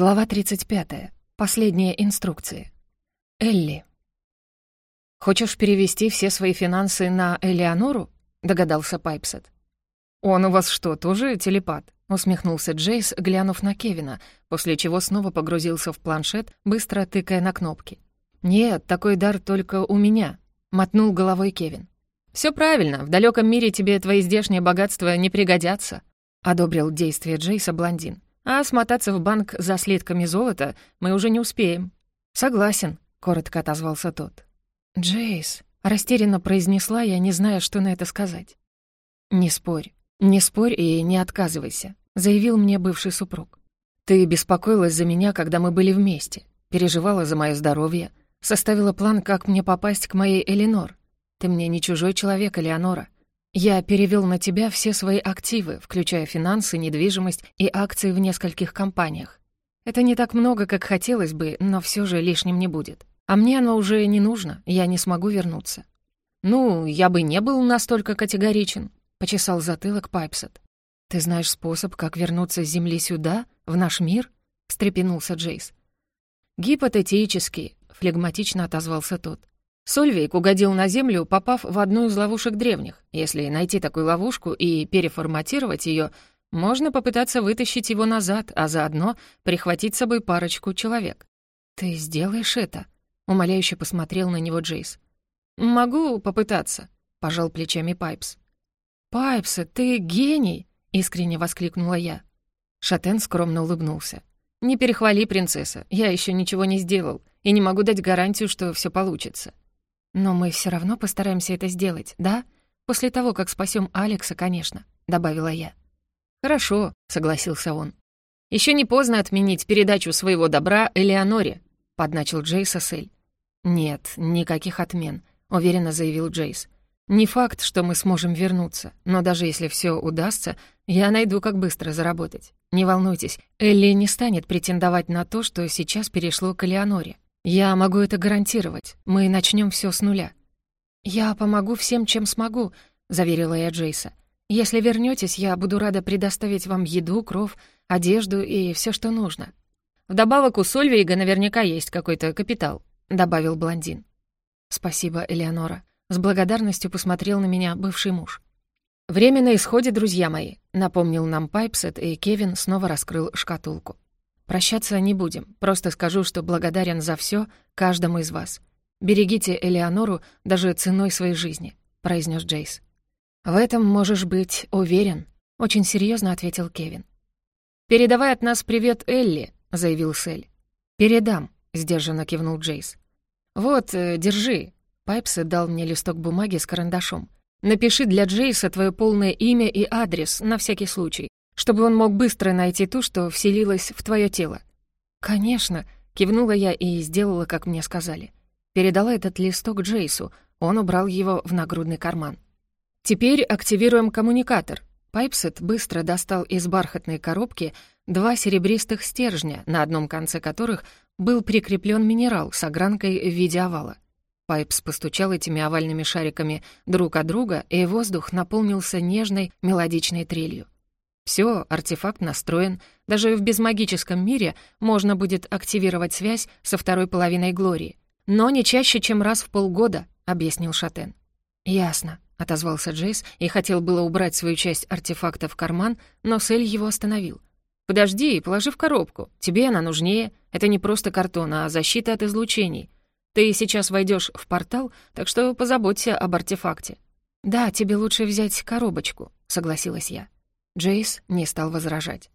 Глава 35. Последние инструкции. Элли. «Хочешь перевести все свои финансы на Элеонору?» — догадался Пайпсет. «Он у вас что, тоже телепат?» — усмехнулся Джейс, глянув на Кевина, после чего снова погрузился в планшет, быстро тыкая на кнопки. «Нет, такой дар только у меня», — мотнул головой Кевин. «Всё правильно, в далёком мире тебе твои здешние богатства не пригодятся», — одобрил действие Джейса блондин. А смотаться в банк за слитками золота мы уже не успеем». «Согласен», — коротко отозвался тот. «Джейс», — растерянно произнесла я, не зная, что на это сказать. «Не спорь, не спорь и не отказывайся», — заявил мне бывший супруг. «Ты беспокоилась за меня, когда мы были вместе, переживала за мое здоровье, составила план, как мне попасть к моей Элинор. Ты мне не чужой человек, Элеонора. Я перевел на тебя все свои активы, включая финансы, недвижимость и акции в нескольких компаниях. Это не так много, как хотелось бы, но все же лишним не будет. А мне оно уже не нужно, я не смогу вернуться. «Ну, я бы не был настолько категоричен», — почесал затылок Пайпсет. «Ты знаешь способ, как вернуться с Земли сюда, в наш мир?» — встрепенулся Джейс. «Гипотетически», — флегматично отозвался тот. Сольвейк угодил на Землю, попав в одну из ловушек древних. Если найти такую ловушку и переформатировать ее, можно попытаться вытащить его назад, а заодно прихватить с собой парочку человек. «Ты сделаешь это?» — умоляюще посмотрел на него Джейс. «Могу попытаться», — пожал плечами Пайпс. «Пайпсы, ты гений!» — искренне воскликнула я. Шатен скромно улыбнулся. «Не перехвали, принцесса, я еще ничего не сделал и не могу дать гарантию, что все получится. «Но мы все равно постараемся это сделать, да? После того, как спасем Алекса, конечно», — добавила я. «Хорошо», — согласился он. Еще не поздно отменить передачу своего добра Элеоноре», — подначил Джейса Сель. «Нет, никаких отмен», — уверенно заявил Джейс. «Не факт, что мы сможем вернуться, но даже если все удастся, я найду, как быстро заработать. Не волнуйтесь, Элли не станет претендовать на то, что сейчас перешло к Элеоноре. «Я могу это гарантировать. Мы начнем все с нуля». «Я помогу всем, чем смогу», — заверила я Джейса. «Если вернетесь, я буду рада предоставить вам еду, кров, одежду и все, что нужно». «Вдобавок у Сольвейга наверняка есть какой-то капитал», — добавил блондин. «Спасибо, Элеонора». С благодарностью посмотрел на меня бывший муж. «Время на исходе, друзья мои», — напомнил нам Пайпсет, и Кевин снова раскрыл шкатулку. Прощаться не будем, просто скажу, что благодарен за все каждому из вас. Берегите Элеонору даже ценой своей жизни», — произнес Джейс. «В этом можешь быть уверен», — очень серьезно ответил Кевин. «Передавай от нас привет Элли», — заявил Сель. «Передам», — сдержанно кивнул Джейс. «Вот, э, держи». Пайпс дал мне листок бумаги с карандашом. «Напиши для Джейса твое полное имя и адрес, на всякий случай чтобы он мог быстро найти ту, что вселилась в твое тело». «Конечно», — кивнула я и сделала, как мне сказали. Передала этот листок Джейсу, он убрал его в нагрудный карман. «Теперь активируем коммуникатор». Пайпсет быстро достал из бархатной коробки два серебристых стержня, на одном конце которых был прикреплен минерал с огранкой в виде овала. Пайпс постучал этими овальными шариками друг от друга, и воздух наполнился нежной мелодичной трелью. Все, артефакт настроен. Даже в безмагическом мире можно будет активировать связь со второй половиной Глории. Но не чаще, чем раз в полгода, объяснил Шатен. Ясно, отозвался Джейс и хотел было убрать свою часть артефакта в карман, но Сель его остановил. «Подожди, положи в коробку. Тебе она нужнее. Это не просто картон, а защита от излучений. Ты сейчас войдешь в портал, так что позаботься об артефакте». «Да, тебе лучше взять коробочку», — согласилась я. Джейс не стал возражать.